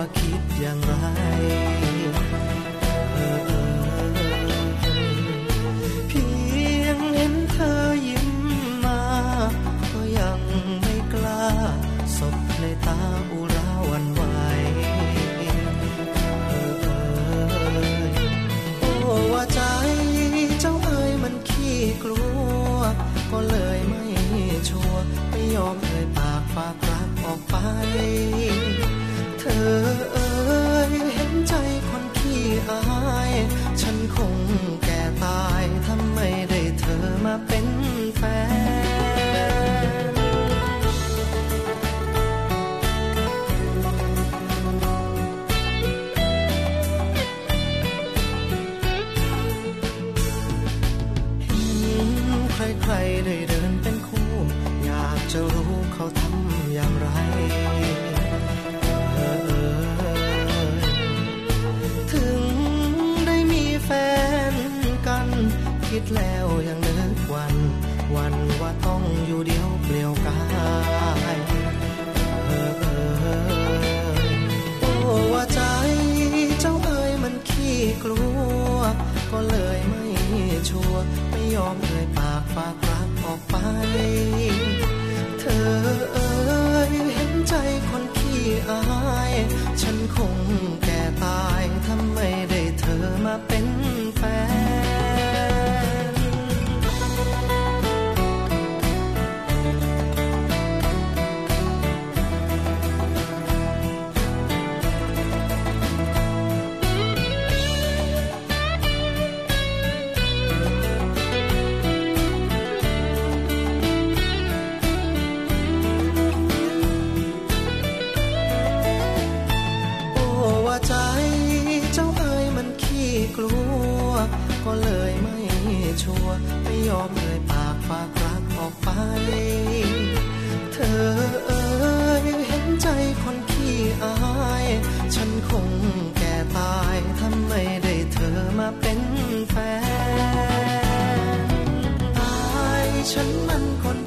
คุย pena. ก็เลยไม่ชัวร์ไม่ยอมเลยปากฝากรักออกไป ก็เลยไม่ชัวร์ไม่ยอมเลยปากฝากรักออกไป เธอเอ๋ยเห็นใจคนขี้อาย ฉันคงแก่ตายทำไม่ได้เธอมาเป็นแฟนตายฉันมันคน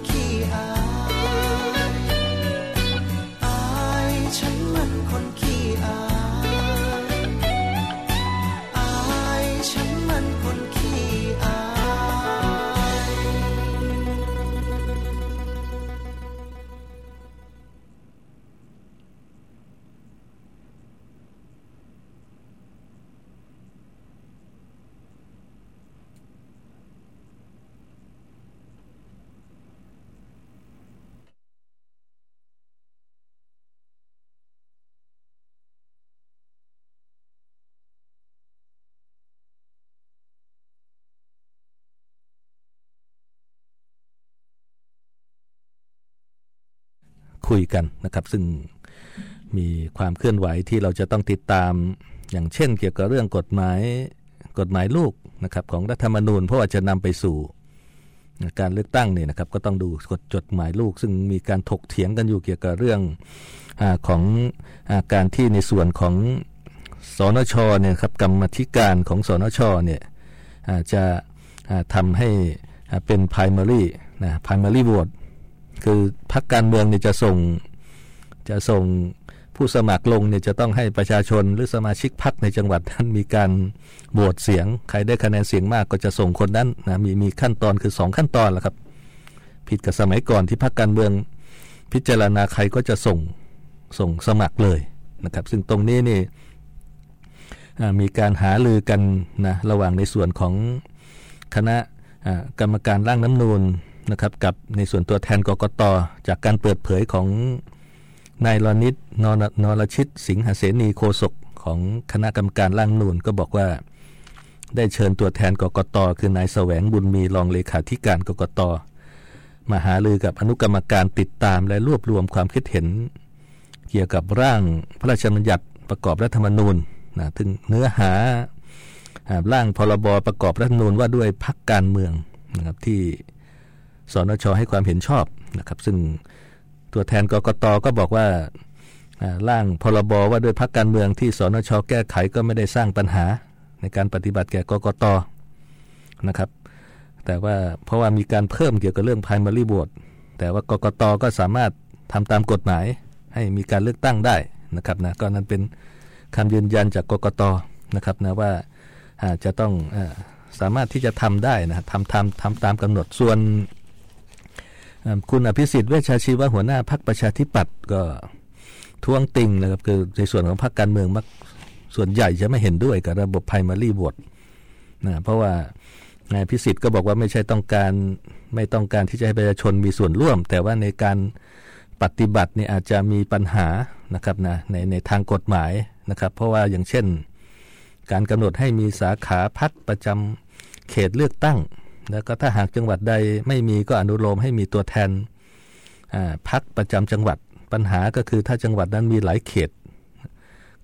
คุยกันนะครับ ซึ่งมีความเคลื่อนไหวที่เราจะต้องติดตาม อย่างเช่น เกี่ยวกับเรื่องกฎหมายกฎหมายลูกนะครับของรัฐธรรมนูญ เพราะว่าจะนำไปสู่การเลือกตั้งเนี่ยนะครับก็ต้องดูกฎจดหมายลูก ซึ่งมีการถกเถียงกันอยู่เกี่ยวกับเรื่องอของอการที่ในส่วนของสนชเนี่ยครับกรรมธิการของสนชเนี่ยจะทำให้เป็น primary นะ primary vote คือพรรคการเมืองเนี่ยจะส่งจะส่งผู้สมัครลงเนี่ยจะต้องให้ประชาชนหรือสมาชิกพรรคในจังหวัดนั้นมีการโหวตเสียง ใครได้คะแนนเสียงมากก็จะส่งคนนั้นนะมีมีขั้นตอนคือ 2 ขั้นตอนแหละครับ ผิดกับสมัยก่อนที่พรรคการเมือง พิจารณาใครก็จะส่งส่งสมัครเลยนะครับ ซึ่งตรงนี้นี่มีการหาลือกันนะระหว่างในส่วนของคณะกรรมการร่างน้ำนูน นะครับกับในส่วนตัวแทนกกตจากการเปิดเผยของนายรนิตนรนรชิต สิงหเสนีโคศกของคณะกรรมการร่างนูนก็บอกว่า ได้เชิญตัวแทนกกตคือนายแสวงบุญมีรองเลขาธิการกกตมาหาลือกับอนุกรรมการติดตามและรวบรวมความคิดเห็น เกี่ยวกับร่างพระราชบัญญัติประกอบรัฐธรรมนูญนะถึงเนื้อหาร่างพรบประกอบรัฐธรรมนูญว่าด้วยพักการเมืองนะครับที่ สนชให้ความเห็นชอบนะครับ ซึ่งตัวแทนกกตก็บอกว่าร่างพรบว่าด้วยพักการเมืองที่สนชแก้ไขก็ไม่ได้สร้างปัญหาในการปฏิบัติแก่กกตนะครับ แต่ว่าเพราะว่ามีการเพิ่มเกี่ยวกับเรื่อง primary vote แต่ว่ากกตก็สามารถทำตามกฎหมายให้มีการเลือกตั้งได้นะครับนะก็นั้นเป็นคำยืนยันจากกกตนะครับนะว่าจะต้องสามารถที่จะทำได้นะทำทำทำตามกำหนดส่วน คุณอภิสิทธิ์เวชชาชีวะหัวหน้าพรรคประชาธิปัตย์ก็ท้วงติงนะครับคือในส่วนของพรรคการเมืองมักส่วนใหญ่จะไม่เห็นด้วยกับระบบ primary vote นะเพราะว่านายพิสิทธิ์ก็บอกว่าไม่ใช่ต้องการไม่ต้องการที่จะให้ประชาชนมีส่วนร่วม แต่ว่าในการปฏิบัตินี่อาจจะมีปัญหานะครับนะในในทางกฎหมายนะครับ เพราะว่าอย่างเช่น การกำหนดให้มีสาขาพักประจำเขตเลือกตั้ง แล้วก็ถ้าหากจังหวัดใดไม่มีก็อนุโลมให้มีตัวแทนพักประจำจังหวัดปัญหาก็คือถ้าจังหวัดนั้นมีหลายเขต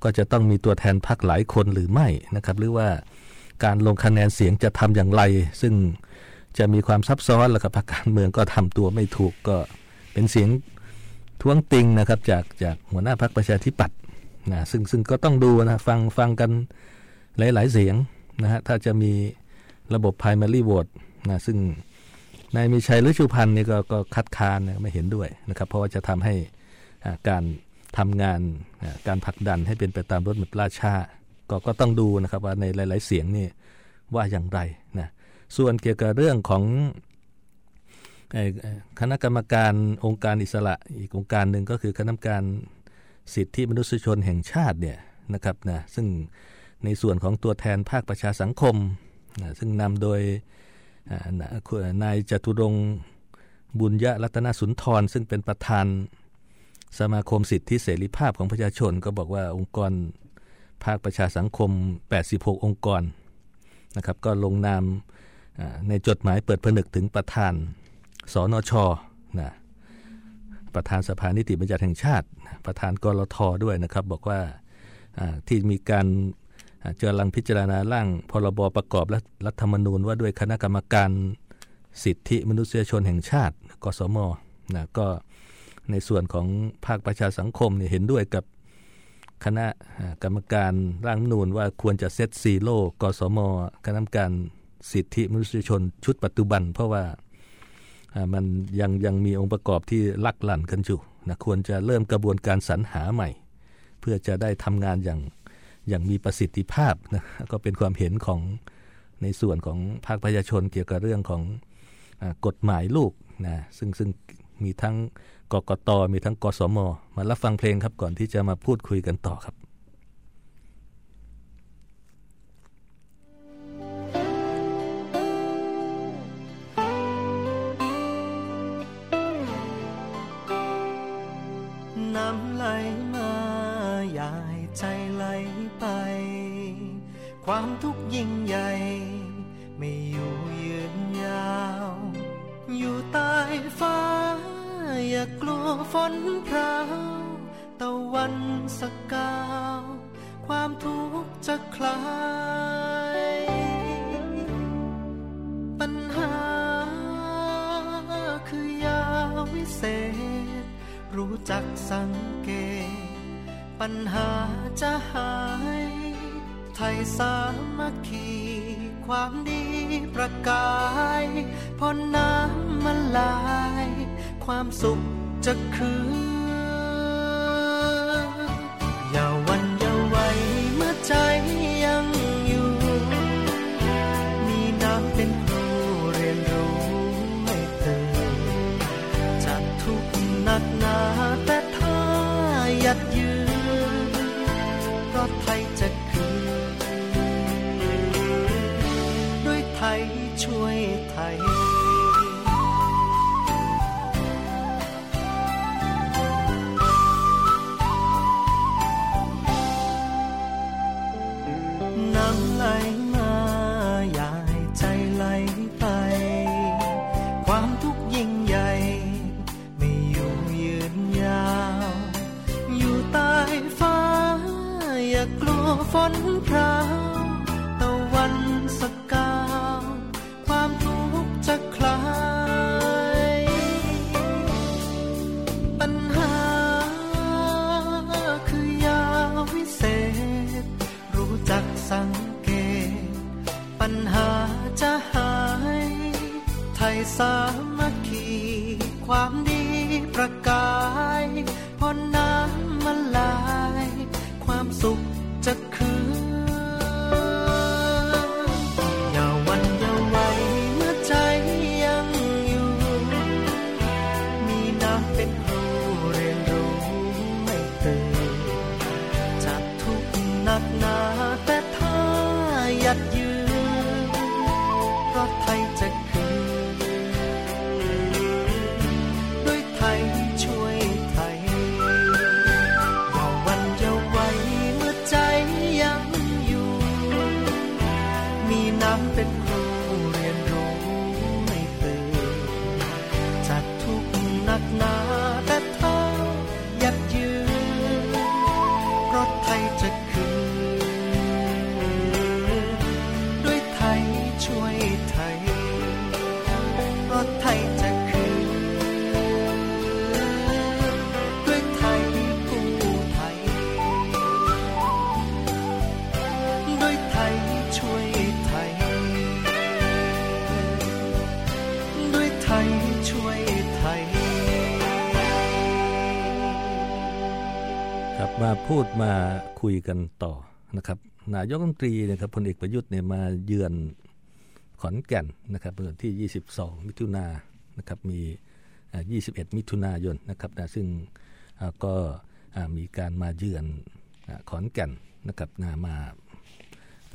ก็จะต้องมีตัวแทนพักหลายคนหรือไม่นะครับ หรือว่าการลงคะแนนเสียงจะทำอย่างไร ซึ่งจะมีความซับซ้อนแล้วกับพรรคการเมืองก็ทำตัวไม่ถูกก็เป็นเสียงท้วงติงนะครับจากจากหัวหน้าพรรคประชาธิปัตย์นะซึ่งซึ่งก็ต้องดูนะฟังฟังกันหลาย ๆ เสียงนะฮะถ้าจะมีระบบ primary vote นะซึ่งนายมีชัยฤชุพันธ์นี่ก็คัดค้านนะไม่เห็นด้วยนะครับ เพราะว่าจะทำให้การทำงานการผลักดันให้เป็นไปตามรถมราชาก็ก็ต้องดูนะครับว่าในหลาย ๆ เสียงนี่ว่าอย่างไรนะส่วนเกี่ยวกับเรื่องของคณะกรรมการองค์การอิสระอีกองค์การหนึ่งก็คือคณะกรรมการสิทธิมนุษยชนแห่งชาติเนี่ยนะครับนะซึ่งในส่วนของตัวแทนภาคประชาสังคมนะซึ่งนำโดย นายจตุรงบุญยะรัตนสุนทร ซึ่งเป็นประธานสมาคมสิทธิเสรีภาพของประชาชน ก็บอกว่าองค์กรภาคประชาสังคม 86 องค์กรนะครับก็ลงนามในจดหมายเปิดผนึกถึงประธานสนชนะประธานสภานิติบัญญัติแห่งชาติ ประธานกรทด้วยนะครับ บอกว่าที่มีการ จอลังพิจารณาร่างพรบประกอบรัฐธรรมนูญว่าด้วยคณะกรรมการสิทธิมนุษยชนแห่งชาติกสมนะก็ในส่วนของภาคประชาสังคมเนี่ยเห็นด้วยกับคณะกรรมการร่างนูนว่าควรจะเซตซีโร่กสมคณะกรรมการสิทธิมนุษยชนชุดปัจจุบัน เพราะว่ามันยังยังมีองค์ประกอบที่ลักลั่นกันอยู่นะควรจะเริ่มกระบวนการสรรหาใหม่ เพื่อจะได้ทำงานอย่าง อย่างมีประสิทธิภาพนะก็เป็นความเห็นของในส่วนของภาคประชาชนเกี่ยวกับเรื่องของอกฎหมายลูกนะซึ่งซึ่งมีทั้งกกตมีทั้งกสมมารับฟังเพลงครับก่อนที่จะมาพูดคุยกันต่อครับน้ำไหลมาใหญ่ ใจไหลไป ความทุกข์ยิ่งใหญ่ ไม่อยู่ยืนยาว อยู่ใต้ฟ้า อย่ากลัวฝนพราวตะวันสกาว ความทุกข์จะคลาย ปัญหาคือยาวิเศษ รู้จักสังเกต ปัญหาจะหาย ไทยสามัคคีความดีประกายพอน้ำมันลาย ความสุขจะคืน ง สามัคคีความ มาคุยกันต่อนะครับนายกรัฐมนตรีนะครับพลเอกประยุทธ์เนี่ยมาเยือนขอนแก่นนะครับเมื่อวันที่ 22 มิถุนายนนะครับมีอ่า21 มิถุนายนนะครับนะซึ่งก็มีการมาเยือนขอนแก่นนะครับนะมา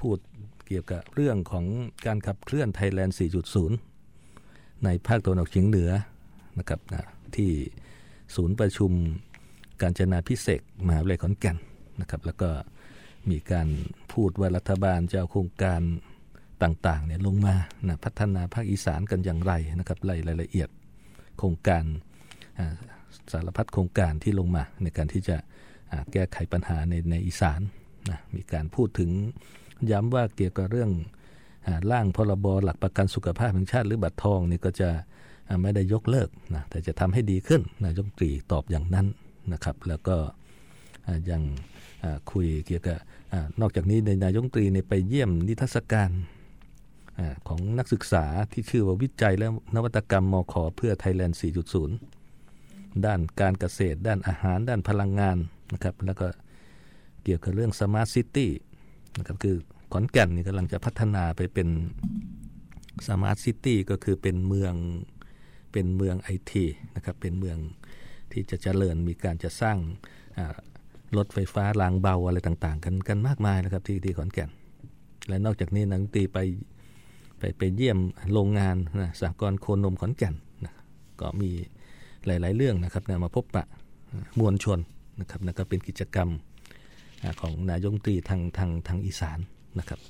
พูดเกี่ยวกับเรื่องของการขับเคลื่อนไทยแลนด์ 4.0 ในภาคตะวันออกเฉียงเหนือนะครับนะที่ศูนย์ประชุมการจนาพิเศษมหาวิทยาลัยขอนแก่น นะครับ แล้วก็มีการพูดว่ารัฐบาลจะเอาโครงการต่างๆเนี่ยลงมานะพัฒนาภาคอีสานกันอย่างไรนะครับรายรายละเอียดโครงการสารพัดโครงการที่ลงมา ในการที่จะแก้ไขปัญหาในในอีสานนะมีการพูดถึงย้ำว่าเกี่ยวกับเรื่องร่างพรบหลักประกันสุขภาพแห่งชาติหรือบัตรทองนี่ก็จะไม่ได้ยกเลิกนะแต่จะทำให้ดีขึ้นนายกรัฐมนตรีตอบอย่างนั้นนะครับ แล้วก็อ่ายัง คุยเกี่ยวกับนอกจากนี้ในนายกรัฐมนตรีไปเยี่ยมนิทรรศการอของนักศึกษาที่ชื่อว่าวิจัยและนวัตกรรมมขเพื่อไทยแลนด์ 4.0 ด้านการเกษตร ด้านอาหาร ด้านพลังงานนะครับแล้วก็เกี่ยวกับเรื่อง smart city นะครับคือขอนแก่นนี่กำลังจะพัฒนาไปเป็นsmart city ก็คือเป็นเมืองเป็นเมืองไอทีนะครับเป็นเมืองที่จะเจริญมีการจะสร้างอ่า รถไฟฟ้ารางเบาอะไรต่างๆ กันกันมากมายนะครับ ที่ที่ขอนแก่น และนอกจากนี้นายกรัฐมนตรีไปไปไปเยี่ยมโรงงานนะสากลโคนมขอนแก่นนะก็มีหลาย ๆ เรื่องนะครับนะมาพบปะมวลชนนะครับนะก็เป็นกิจกรรมของนายกรัฐมนตรีทางทางทางอีสานนะครับ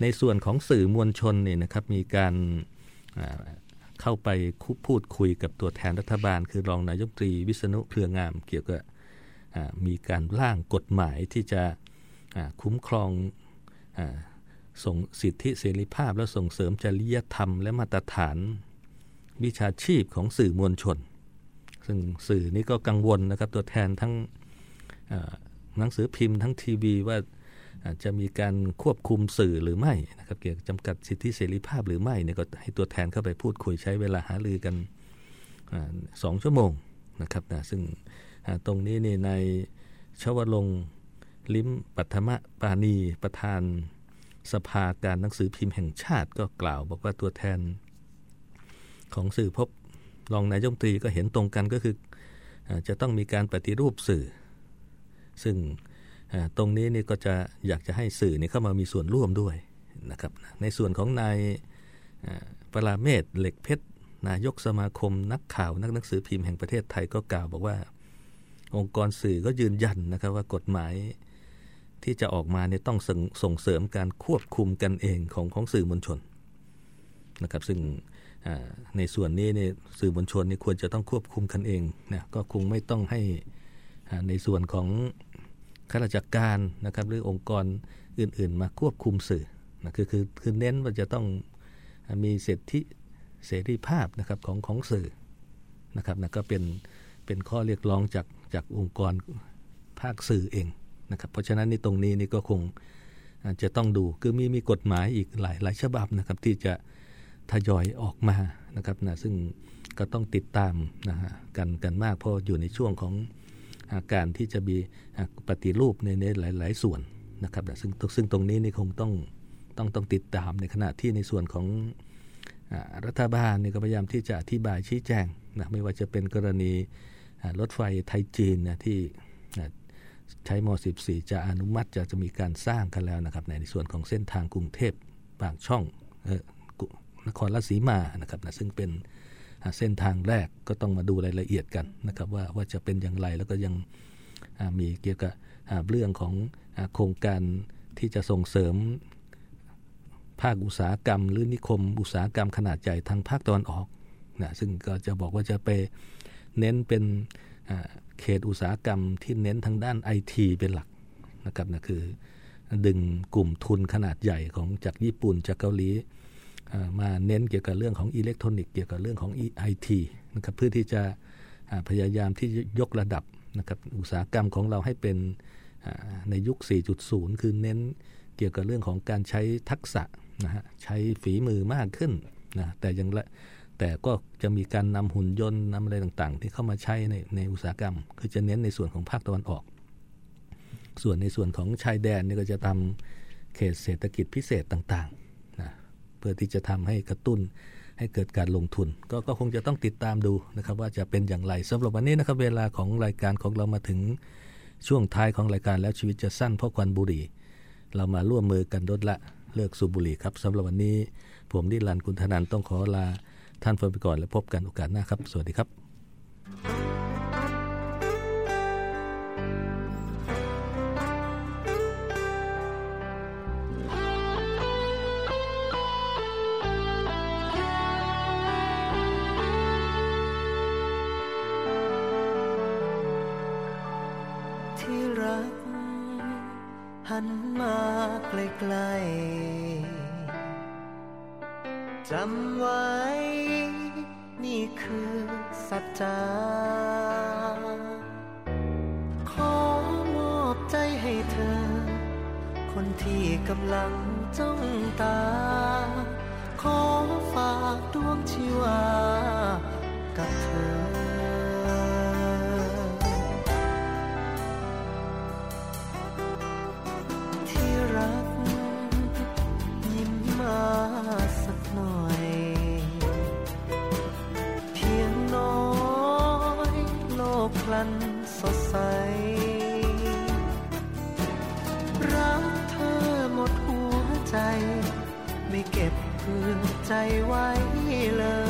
ในส่วนของสื่อมวลชนเนี่ยนะครับมีการเข้าไปพูดคุยกับตัวแทนรัฐบาล คือรองนายกตรีวิษณุเครืองามเกี่ยวกับ มีการร่างกฎหมายที่จะคุ้มครองอส่งสิทธิเสรีภาพ และส่งเสริมจริยธรรมและมาตรฐานวิชาชีพของสื่อมวลชน ซึ่งสื่อนี้ก็กังวลนะครับตัวแทนทั้งหนังสือพิมพ์ทั้งทีวีว่าจะมีการควบคุมสื่อหรือไม่นะครับเกี่ยวกับจำกัดสิทธิเสรีภาพหรือไม่เนี่ยก็ให้ตัวแทนเข้าไปพูดคุยใช้เวลาหารือกันอสองชั่วโมงนะครับนะซึ่ง ตรงนี้นี่ในชวลงลิมปัทมะปานีประธานสภาการหนังสือพิมพ์แห่งชาติก็กล่าวบอกว่าตัวแทน ของสื่อพบรองนายกรัฐมตรีก็เห็นตรงกันก็คือจะต้องมีการปฏิรูปสื่อ ซึ่งตรงนี้นี่ก็จะอยากจะให้สื่อนี่เข้ามามีส่วนร่วมด้วยนะครับในส่วนของนายปราเมศเหล็กเพชรนายกสมาคมนักข่าวนักหนังสือพิมพ์แห่งประเทศไทยก็กล่าวบอกว่า องค์กรสื่อก็ยืนยันนะครับว่ากฎหมายที่จะออกมาเนี่ยต้องส่งเสริมการควบคุมกันเองของของสื่อมวลชนนะครับซึ่งในส่วนนี้เนี่ยสื่อมวลชนนี่ควรจะต้องควบคุมกันเองนะก็คงไม่ต้องให้ในส่วนของข้าราชการนะครับหรือองค์กรอื่น ๆ มาควบคุมสื่อนะคือคือคือเน้นว่าจะต้องมีเสรีเสรีภาพนะครับของของสื่อนะครับนะก็เป็น เป็นข้อเรียกร้องจากจากองค์กรภาคสื่อเองนะครับเพราะฉะนั้นในตรงนี้นี่ก็คงจะต้องดูคือมีมีกฎหมายอีกหลายหลายฉบับนะครับที่จะทยอยออกมานะครับนะซึ่งก็ต้องติดตามนะฮะกันกันมากเพราะอยู่ในช่วงของอาการที่จะมีปฏิรูปในในหลาย ๆ ส่วนนะครับซึ่งซึ่งตรงนี้นี่คงต้องต้องต้องติดตามในขณะที่ในส่วนของรัฐบาลนี่ก็พยายามที่จะอธิบายชี้แจงนะไม่ว่าจะเป็นกรณี รถไฟไทยจีนนะที่ใช้ม .14 จะอนุมัติจะจะมีการสร้างกันแล้วนะครับ ในส่วนของเส้นทางกรุงเทพบางช่องนครราชสีมานะครับนะซึ่งเป็นเส้นทางแรกก็ต้องมาดูรายละเอียดกันนะครับว่าว่าจะเป็นอย่างไรแล้วก็ยังมีเกี่ยวกับเรื่องของโครงการที่จะส่งเสริมภาคอุตสาหกรรม หรือนิคม อุตสาหกรรมขนาดใหญ่ทางภาคตะวันออกนะซึ่งก็จะบอกว่าจะไป เน้นเป็นเขตอุตสาหกรรมที่เน้นทางด้านไอทีเป็นหลักนะครับนะคือดึงกลุ่มทุนขนาดใหญ่ของจากญี่ปุ่นจากเกาหลีมาเน้นเกี่ยวกับเรื่องของอิเล็กทรอนิกส์เกี่ยวกับเรื่องของไอทีนะครับเพื่อที่จะพยายามที่ยกระดับนะครับอุตสาหกรรมของเราให้เป็นในยุค 4.0 คือเน้นเกี่ยวกับเรื่องของการใช้ทักษะนะฮะใช้ฝีมือมากขึ้นนะแต่ยังละ แต่ก็จะมีการนำหุ่นยนต์นำอะไรต่างๆ ที่เข้ามาใช้ในในอุตสาหกรรม คือจะเน้นในส่วนของภาคตะวันออก ส่วนในส่วนของชายแดนนี่ก็จะทำเขตเศรษฐกิจพิเศษต่างๆนะเพื่อที่จะทำให้กระตุ้นให้เกิดการลงทุนก็ก็คงจะต้องติดตามดูนะครับ ว่าจะเป็นอย่างไรสำหรับวันนี้นะครับเวลาของรายการของเรามาถึงช่วงท้ายของรายการแล้วชีวิตจะสั้นเพราะควันบุหรี่ เรามาร่วมมือกันลดละเลิกสูบบุหรี่ครับสำหรับวันนี้ ผมนิรันดร์คุณธนันต้องขอลา ท่านไปก่อนและพบกันโอกาสหน้าครับ สวัสดีครับ คนที่กำลังจ้องตา ขอฝากดวงชีวา กับเธอ ที่รัก ยิ้มมาสักหน่อย เพียงน้อย โลกพลันสดใส ใจ ไม่เก็บพื้นใจไว้เลย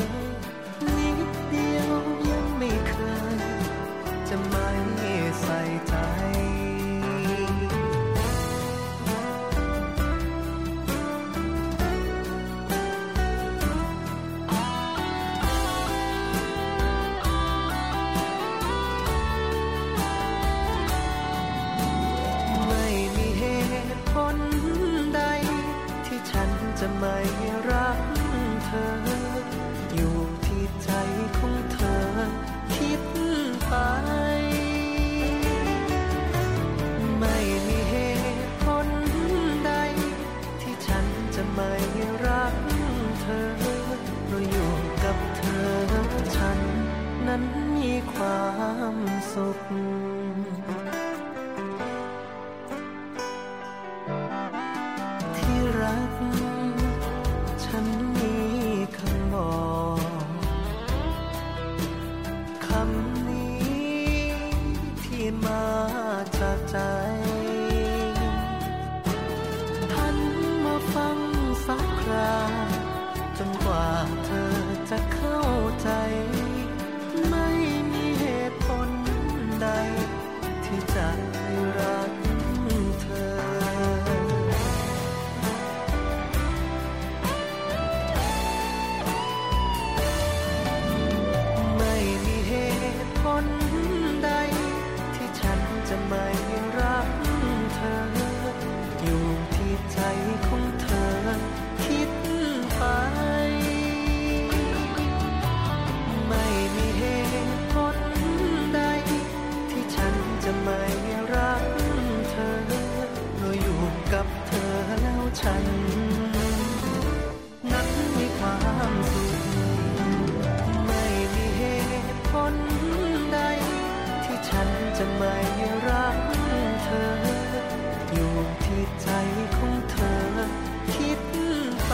จะไม่รักเธอ อยู่ที่ใจของเธอ คิดไป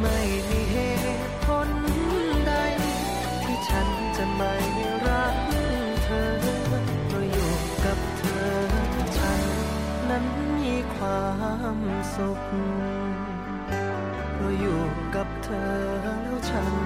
ไม่มีเหตุผลใด ที่ฉันจะไม่รักเธอเพราะอยู่กับเธอ ฉันนั้นมีความสุขเพราะอยู่กับเธอแล้วฉัน